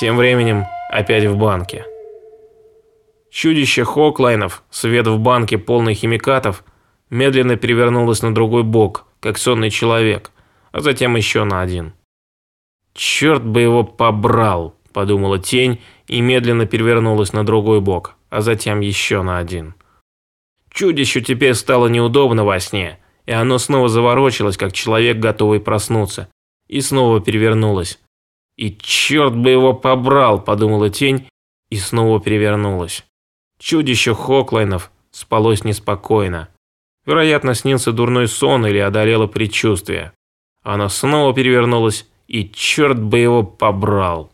Тем временем опять в банке. Чудище Хоклайнов, свет в банке полный химикатов, медленно перевернулось на другой бок, как сонный человек, а затем еще на один. «Черт бы его побрал!» – подумала тень и медленно перевернулась на другой бок, а затем еще на один. Чудищу теперь стало неудобно во сне, и оно снова заворочилось, как человек, готовый проснуться, и снова перевернулось. «И черт бы его побрал!» – подумала тень, и снова перевернулась. Чудище Хоклайнов спалось неспокойно. Вероятно, снился дурной сон или одолело предчувствие. Оно снова перевернулось, и черт бы его побрал.